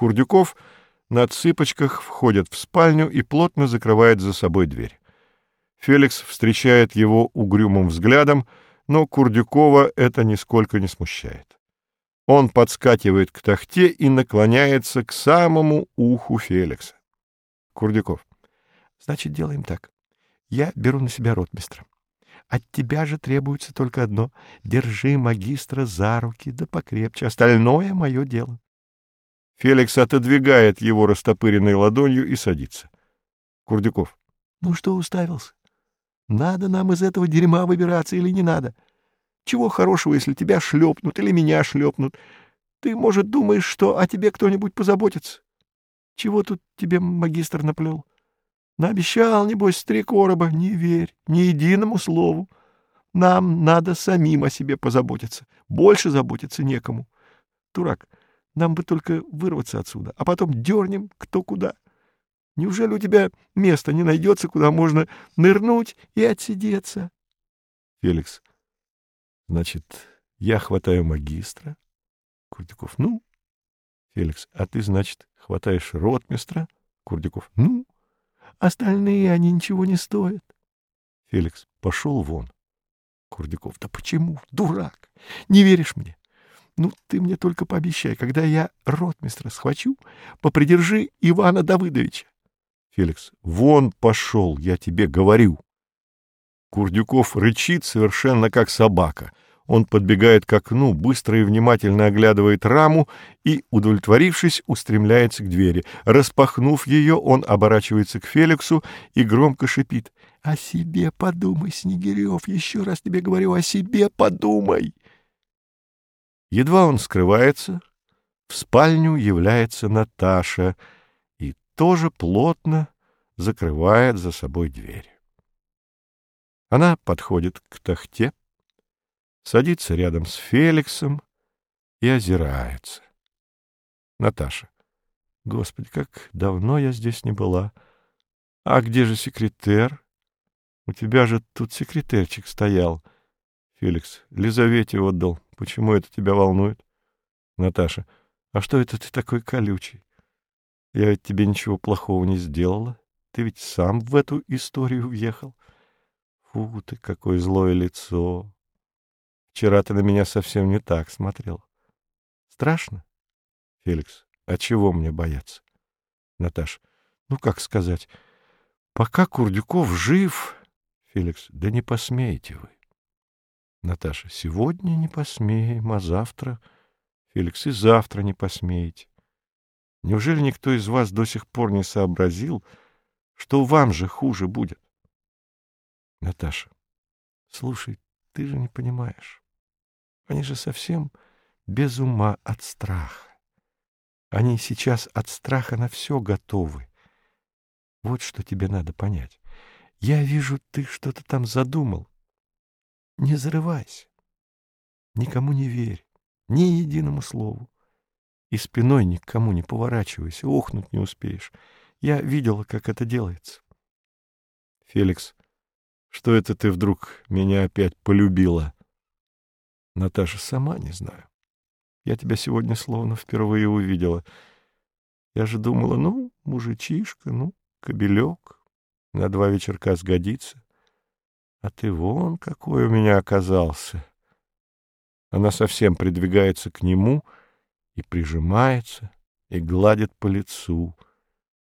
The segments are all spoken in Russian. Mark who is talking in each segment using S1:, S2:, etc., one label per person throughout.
S1: Курдюков на цыпочках входит в спальню и плотно закрывает за собой дверь. Феликс встречает его угрюмым взглядом, но Курдюкова это нисколько не смущает. Он подскакивает к тахте и наклоняется к самому уху Феликса. Курдюков. Значит, делаем так. Я беру на себя ротмистра. От тебя же требуется только одно — держи магистра за руки, да покрепче. Остальное — мое дело. Феликс отодвигает его растопыренной ладонью и садится. Курдюков. — Ну что уставился? Надо нам из этого дерьма выбираться или не надо? Чего хорошего, если тебя шлепнут или меня шлепнут? Ты, может, думаешь, что о тебе кто-нибудь позаботится? Чего тут тебе магистр наплел? Наобещал, небось, три короба. Не верь ни единому слову. Нам надо самим о себе позаботиться. Больше заботиться некому. Дурак, нам бы только вырваться отсюда, а потом дернем кто куда. — Неужели у тебя места не найдется, куда можно нырнуть и отсидеться? Феликс. Значит, я хватаю магистра. Курдюков. Ну? Феликс. А ты, значит, хватаешь ротмистра? Курдюков. Ну? Остальные они ничего не стоят. Феликс. Пошел вон. Курдюков. Да почему? Дурак! Не веришь мне? Ну, ты мне только пообещай, когда я ротмистра схвачу, попридержи Ивана Давыдовича. Феликс. Вон пошел, я тебе говорю. Курдюков рычит совершенно как собака. Он подбегает к окну, быстро и внимательно оглядывает раму и, удовлетворившись, устремляется к двери. Распахнув ее, он оборачивается к Феликсу и громко шипит. — О себе подумай, Снегирев, еще раз тебе говорю, о себе подумай! Едва он скрывается, в спальню является Наташа — тоже плотно закрывает за собой дверь. Она подходит к тахте, садится рядом с Феликсом и озирается. Наташа. Господи, как давно я здесь не была. А где же секретер? У тебя же тут секретарчик стоял. Феликс. Лизавете отдал. Почему это тебя волнует? Наташа. А что это ты такой колючий? Я ведь тебе ничего плохого не сделала. Ты ведь сам в эту историю въехал. Фу ты, какое злое лицо. Вчера ты на меня совсем не так смотрел. Страшно? Феликс, а чего мне бояться? Наташа, ну как сказать, пока Курдюков жив... Феликс, да не посмеете вы. Наташа, сегодня не посмеем, а завтра... Феликс, и завтра не посмеете. Неужели никто из вас до сих пор не сообразил, что вам же хуже будет? Наташа, слушай, ты же не понимаешь. Они же совсем без ума от страха. Они сейчас от страха на все готовы. Вот что тебе надо понять. Я вижу, ты что-то там задумал. Не зарывайся. Никому не верь, ни единому слову. И спиной никому не поворачивайся, охнуть не успеешь. Я видела, как это делается. Феликс, что это ты вдруг меня опять полюбила? Наташа, сама не знаю. Я тебя сегодня словно впервые увидела. Я же думала, ну, мужичишка, ну, кобелек, на два вечерка сгодится. А ты вон какой у меня оказался. Она совсем придвигается к нему — и прижимается, и гладит по лицу.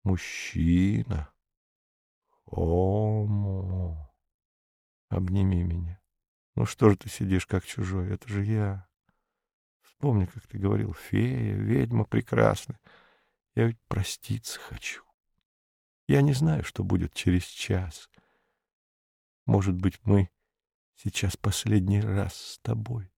S1: Мужчина. Омо. Обними меня. Ну что же ты сидишь как чужой? Это же я. Вспомни, как ты говорил, фея, ведьма прекрасная. Я ведь проститься хочу. Я не знаю, что будет через час. Может быть, мы сейчас последний раз с тобой.